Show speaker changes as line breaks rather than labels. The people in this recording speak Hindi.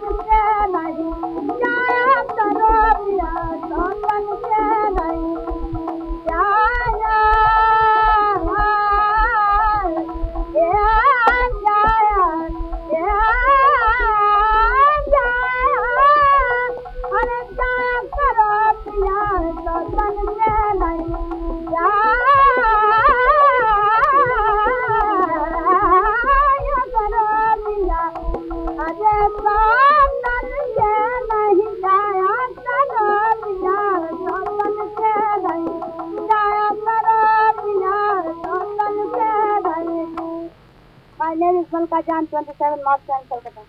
Thank you. minus 1 का जान 27